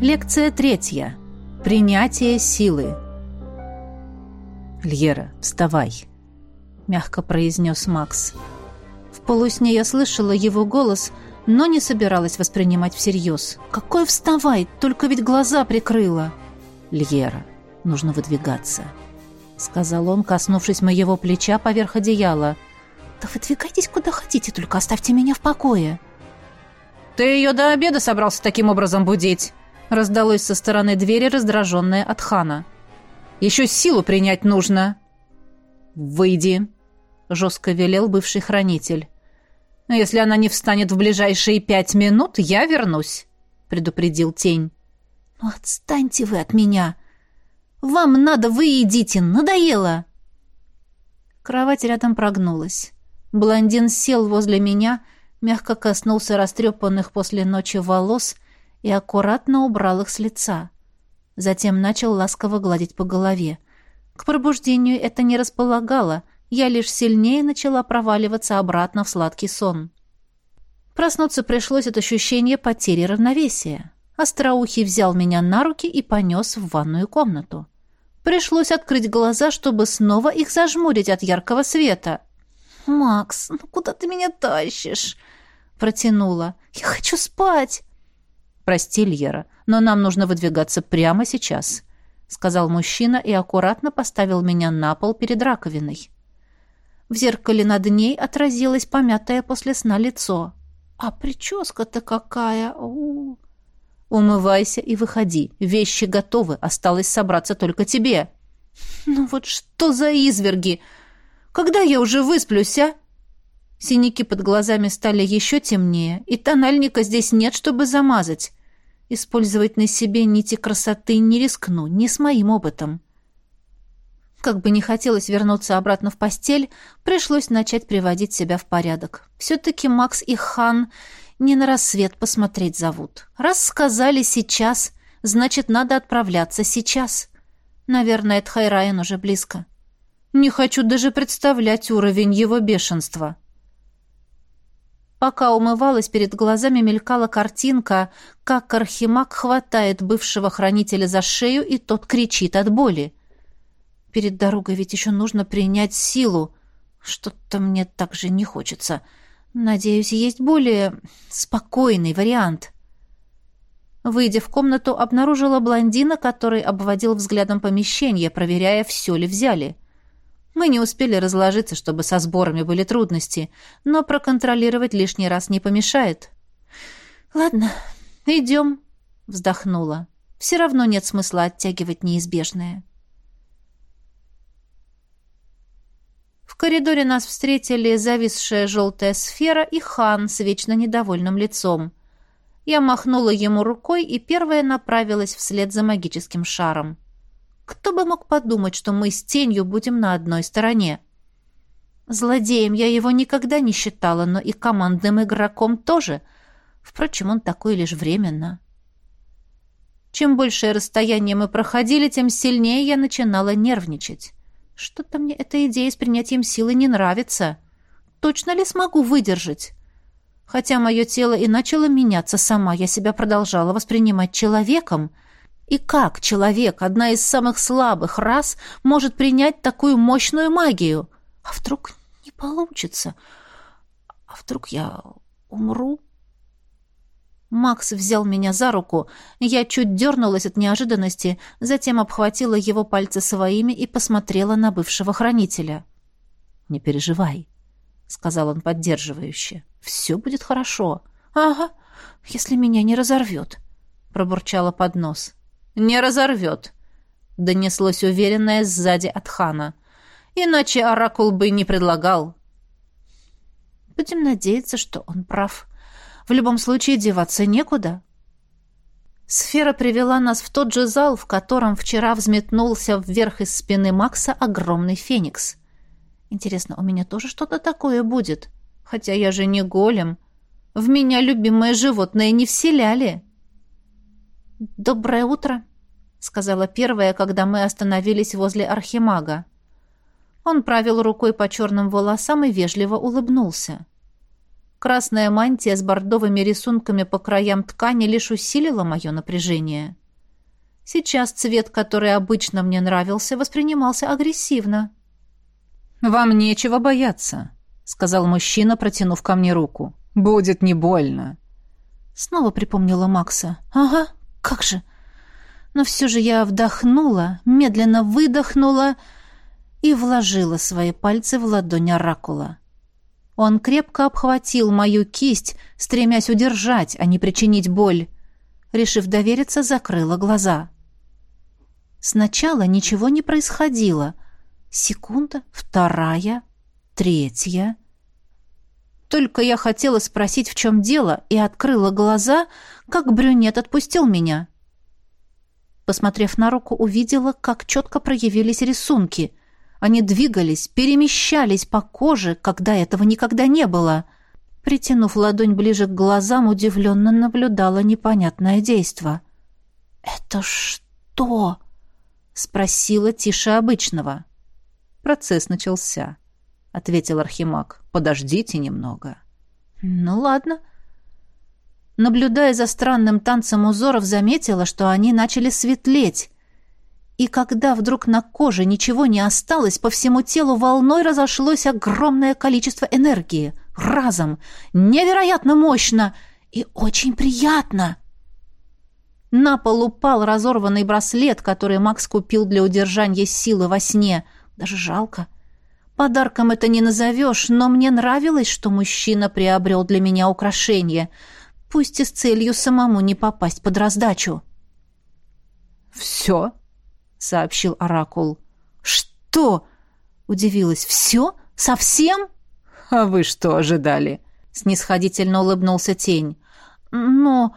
Лекция третья. Принятие силы. «Льера, вставай!» — мягко произнес Макс. В полусне я слышала его голос, но не собиралась воспринимать всерьез. «Какой вставай? Только ведь глаза прикрыла!» «Льера, нужно выдвигаться!» — сказал он, коснувшись моего плеча поверх одеяла. «Да выдвигайтесь куда хотите, только оставьте меня в покое!» «Ты ее до обеда собрался таким образом будить?» Раздалось со стороны двери, раздраженное от хана. «Еще силу принять нужно!» «Выйди!» — жестко велел бывший хранитель. «Если она не встанет в ближайшие пять минут, я вернусь», — предупредил тень. «Ну отстаньте вы от меня! Вам надо, вы идите, надоело!» Кровать рядом прогнулась. Блондин сел возле меня, мягко коснулся растрепанных после ночи волос — и аккуратно убрал их с лица. Затем начал ласково гладить по голове. К пробуждению это не располагало, я лишь сильнее начала проваливаться обратно в сладкий сон. Проснуться пришлось от ощущения потери равновесия. Остроухий взял меня на руки и понес в ванную комнату. Пришлось открыть глаза, чтобы снова их зажмурить от яркого света. «Макс, ну куда ты меня тащишь?» Протянула. «Я хочу спать!» «Прости, Льера, но нам нужно выдвигаться прямо сейчас», — сказал мужчина и аккуратно поставил меня на пол перед раковиной. В зеркале над ней отразилось помятое после сна лицо. «А прическа-то какая! У -у -у. «Умывайся и выходи. Вещи готовы. Осталось собраться только тебе». «Ну вот что за изверги! Когда я уже высплюсь, а?» Синяки под глазами стали еще темнее, и тональника здесь нет, чтобы замазать. Использовать на себе нити красоты не рискну, не с моим опытом. Как бы не хотелось вернуться обратно в постель, пришлось начать приводить себя в порядок. Все-таки Макс и Хан не на рассвет посмотреть зовут. Раз сказали «сейчас», значит, надо отправляться сейчас. Наверное, Тхайраен уже близко. Не хочу даже представлять уровень его бешенства. Пока умывалась, перед глазами мелькала картинка, как Архимаг хватает бывшего хранителя за шею, и тот кричит от боли. Перед дорогой ведь еще нужно принять силу. Что-то мне так же не хочется. Надеюсь, есть более спокойный вариант. Выйдя в комнату, обнаружила блондина, который обводил взглядом помещение, проверяя, все ли взяли. — мы не успели разложиться, чтобы со сборами были трудности, но проконтролировать лишний раз не помешает. «Ладно, идем», — вздохнула. «Все равно нет смысла оттягивать неизбежное». В коридоре нас встретили зависшая желтая сфера и хан с вечно недовольным лицом. Я махнула ему рукой и первая направилась вслед за магическим шаром. Кто бы мог подумать, что мы с тенью будем на одной стороне? Злодеем я его никогда не считала, но и командным игроком тоже. Впрочем, он такой лишь временно. Чем большее расстояние мы проходили, тем сильнее я начинала нервничать. Что-то мне эта идея с принятием силы не нравится. Точно ли смогу выдержать? Хотя мое тело и начало меняться сама, я себя продолжала воспринимать человеком — и как человек, одна из самых слабых рас, может принять такую мощную магию? А вдруг не получится? А вдруг я умру? Макс взял меня за руку. Я чуть дернулась от неожиданности, затем обхватила его пальцы своими и посмотрела на бывшего хранителя. «Не переживай», — сказал он поддерживающе. «Все будет хорошо». «Ага, если меня не разорвет», — пробурчала под нос не разорвет», — донеслось уверенное сзади от хана. «Иначе оракул бы не предлагал». «Будем надеяться, что он прав. В любом случае деваться некуда». Сфера привела нас в тот же зал, в котором вчера взметнулся вверх из спины Макса огромный феникс. Интересно, у меня тоже что-то такое будет? Хотя я же не голем. В меня любимое животное не вселяли. «Доброе утро!» — сказала первая, когда мы остановились возле архимага. Он провел рукой по черным волосам и вежливо улыбнулся. Красная мантия с бордовыми рисунками по краям ткани лишь усилила мое напряжение. Сейчас цвет, который обычно мне нравился, воспринимался агрессивно. «Вам нечего бояться», — сказал мужчина, протянув ко мне руку. «Будет не больно». Снова припомнила Макса. «Ага, как же!» но все же я вдохнула, медленно выдохнула и вложила свои пальцы в ладонь оракула. Он крепко обхватил мою кисть, стремясь удержать, а не причинить боль. Решив довериться, закрыла глаза. Сначала ничего не происходило. Секунда, вторая, третья. Только я хотела спросить, в чем дело, и открыла глаза, как брюнет отпустил меня — Посмотрев на руку, увидела, как четко проявились рисунки. Они двигались, перемещались по коже, когда этого никогда не было. Притянув ладонь ближе к глазам, удивленно наблюдала непонятное действо. «Это что?» — спросила тише обычного. «Процесс начался», — ответил Архимаг. «Подождите немного». «Ну ладно», — Наблюдая за странным танцем узоров, заметила, что они начали светлеть. И когда вдруг на коже ничего не осталось, по всему телу волной разошлось огромное количество энергии. Разом. Невероятно мощно и очень приятно. На пол упал разорванный браслет, который Макс купил для удержания силы во сне. Даже жалко. Подарком это не назовешь, но мне нравилось, что мужчина приобрел для меня украшение — пусть и с целью самому не попасть под раздачу. «Все?» — сообщил Оракул. «Что?» — удивилась. «Все? Совсем?» «А вы что ожидали?» — снисходительно улыбнулся тень. «Но...»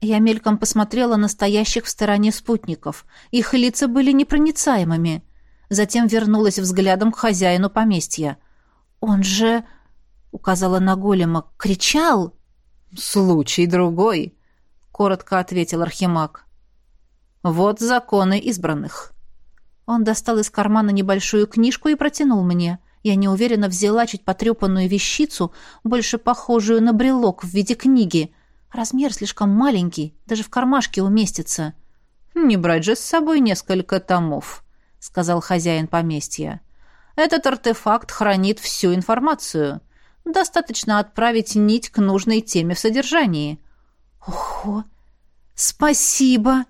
Я мельком посмотрела на стоящих в стороне спутников. Их лица были непроницаемыми. Затем вернулась взглядом к хозяину поместья. «Он же...» — указала на голема. «Кричал!» случай другой», — коротко ответил Архимаг. «Вот законы избранных». Он достал из кармана небольшую книжку и протянул мне. Я неуверенно взяла чуть потрепанную вещицу, больше похожую на брелок в виде книги. Размер слишком маленький, даже в кармашке уместится. «Не брать же с собой несколько томов», — сказал хозяин поместья. «Этот артефакт хранит всю информацию». Достаточно отправить нить к нужной теме в содержании. Ого! Спасибо!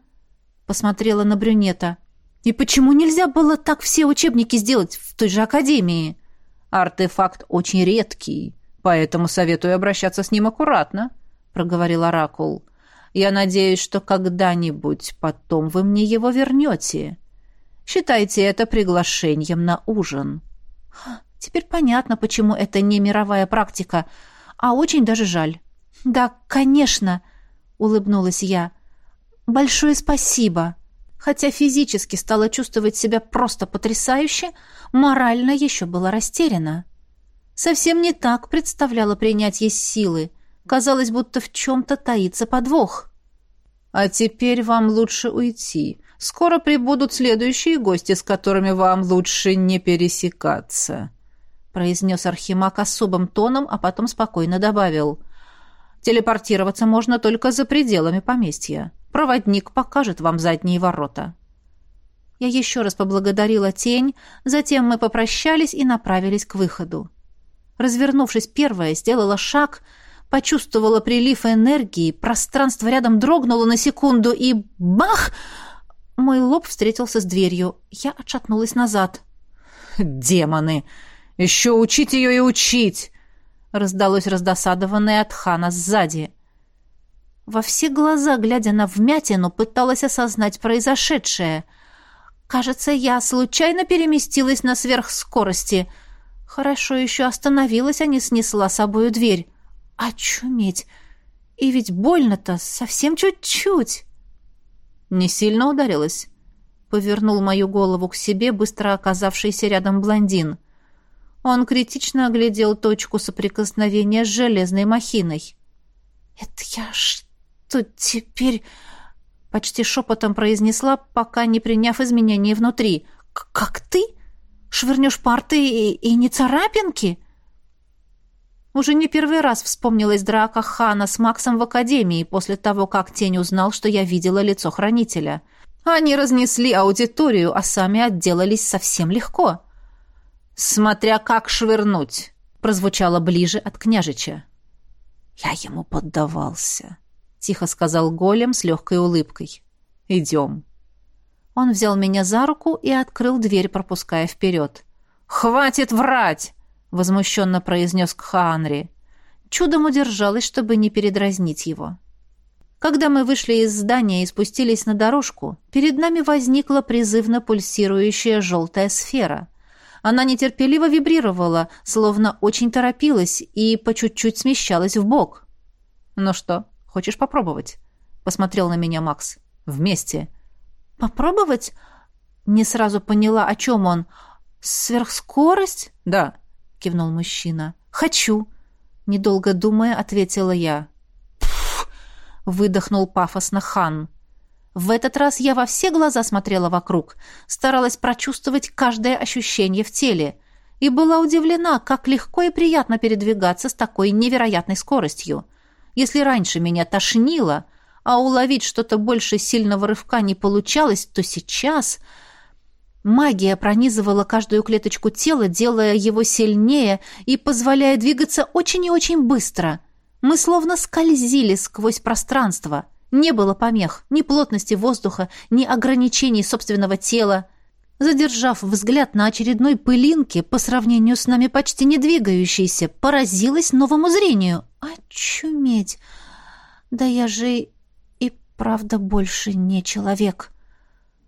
Посмотрела на брюнета. И почему нельзя было так все учебники сделать в той же академии? Артефакт очень редкий, поэтому советую обращаться с ним аккуратно, Проговорила Оракул. Я надеюсь, что когда-нибудь потом вы мне его вернете. Считайте это приглашением на ужин. Теперь понятно, почему это не мировая практика, а очень даже жаль. Да, конечно, улыбнулась я. Большое спасибо. Хотя физически стала чувствовать себя просто потрясающе, морально еще была растеряна. Совсем не так представляла принятие силы. Казалось, будто в чем-то таится подвох. «А теперь вам лучше уйти. Скоро прибудут следующие гости, с которыми вам лучше не пересекаться», произнес Архимаг особым тоном, а потом спокойно добавил. «Телепортироваться можно только за пределами поместья. Проводник покажет вам задние ворота». Я еще раз поблагодарила тень, затем мы попрощались и направились к выходу. Развернувшись первая, сделала шаг, почувствовала прилив энергии, пространство рядом дрогнуло на секунду и... Бах! Мой лоб встретился с дверью. Я отшатнулась назад. «Демоны!» Еще учить ее и учить!» Раздалось раздосадованное от хана сзади. Во все глаза, глядя на вмятину, пыталась осознать произошедшее. «Кажется, я случайно переместилась на сверхскорости. Хорошо еще остановилась, а не снесла собою дверь. Очуметь! И ведь больно-то совсем чуть-чуть!» Не сильно ударилась повернул мою голову к себе быстро оказавшийся рядом блондин. Он критично оглядел точку соприкосновения с железной махиной. «Это я что теперь...» — почти шепотом произнесла, пока не приняв изменений внутри. «Как ты? Швырнешь парты и, и не царапинки?» Уже не первый раз вспомнилась драка Хана с Максом в академии после того, как тень узнал, что я видела лицо хранителя. Они разнесли аудиторию, а сами отделались совсем легко смотря как швырнуть!» прозвучало ближе от княжича. «Я ему поддавался», — тихо сказал голем с легкой улыбкой. «Идем». Он взял меня за руку и открыл дверь, пропуская вперед. «Хватит врать!» — возмущенно произнес Кхаанри. Чудом удержалась, чтобы не передразнить его. Когда мы вышли из здания и спустились на дорожку, перед нами возникла призывно пульсирующая желтая сфера — она нетерпеливо вибрировала, словно очень торопилась и по чуть-чуть смещалась в бок. «Ну что, хочешь попробовать?» — посмотрел на меня Макс. «Вместе». «Попробовать?» Не сразу поняла, о чем он. «Сверхскорость?» «Да», — кивнул мужчина. «Хочу», — недолго думая, ответила я. Выдохнул пафосно хан. В этот раз я во все глаза смотрела вокруг, старалась прочувствовать каждое ощущение в теле и была удивлена, как легко и приятно передвигаться с такой невероятной скоростью. Если раньше меня тошнило, а уловить что-то больше сильного рывка не получалось, то сейчас магия пронизывала каждую клеточку тела, делая его сильнее и позволяя двигаться очень и очень быстро. Мы словно скользили сквозь пространство — не было помех ни плотности воздуха, ни ограничений собственного тела. Задержав взгляд на очередной пылинке, по сравнению с нами почти не двигающейся, поразилась новому зрению. «Очуметь! Да я же и правда больше не человек!»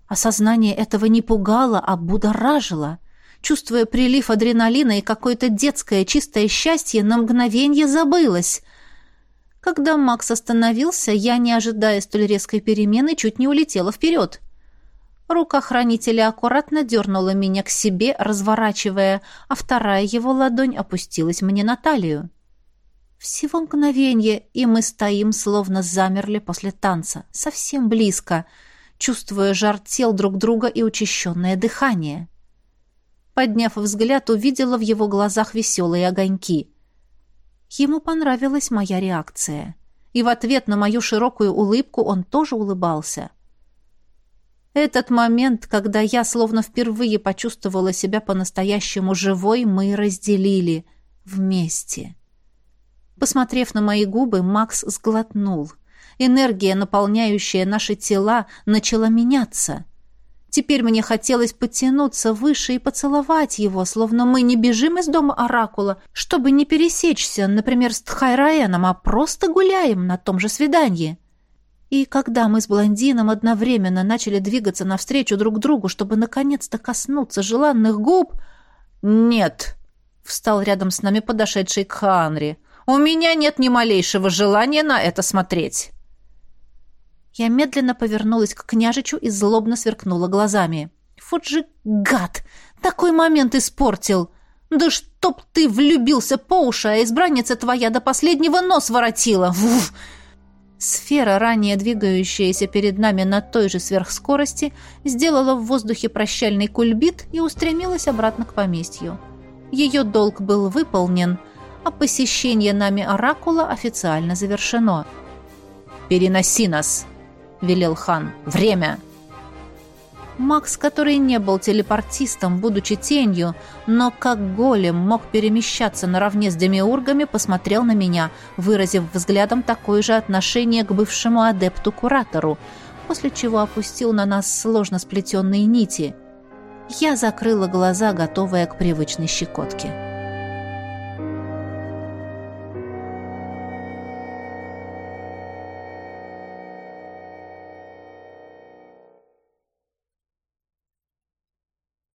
Осознание этого не пугало, а будоражило. Чувствуя прилив адреналина и какое-то детское чистое счастье, на мгновение забылось — когда Макс остановился, я, не ожидая столь резкой перемены, чуть не улетела вперед. Рука хранителя аккуратно дернула меня к себе, разворачивая, а вторая его ладонь опустилась мне на талию. Всего мгновенье, и мы стоим, словно замерли после танца, совсем близко, чувствуя жар тел друг друга и учащенное дыхание. Подняв взгляд, увидела в его глазах веселые огоньки — Ему понравилась моя реакция. И в ответ на мою широкую улыбку он тоже улыбался. Этот момент, когда я словно впервые почувствовала себя по-настоящему живой, мы разделили вместе. Посмотрев на мои губы, Макс сглотнул. Энергия, наполняющая наши тела, начала меняться — Теперь мне хотелось потянуться выше и поцеловать его, словно мы не бежим из дома Оракула, чтобы не пересечься, например, с Тхайраэном, а просто гуляем на том же свидании. И когда мы с блондином одновременно начали двигаться навстречу друг другу, чтобы наконец-то коснуться желанных губ... «Нет!» — встал рядом с нами подошедший к Ханри. «У меня нет ни малейшего желания на это смотреть!» Я медленно повернулась к княжичу и злобно сверкнула глазами. «Вот гад! Такой момент испортил! Да чтоб ты влюбился по уши, а избранница твоя до последнего нос воротила! Вуф!» Сфера, ранее двигающаяся перед нами на той же сверхскорости, сделала в воздухе прощальный кульбит и устремилась обратно к поместью. Ее долг был выполнен, а посещение нами оракула официально завершено. «Переноси нас!» велел хан. «Время!» Макс, который не был телепортистом, будучи тенью, но как голем мог перемещаться наравне с демиургами, посмотрел на меня, выразив взглядом такое же отношение к бывшему адепту-куратору, после чего опустил на нас сложно сплетенные нити. Я закрыла глаза, готовая к привычной щекотке.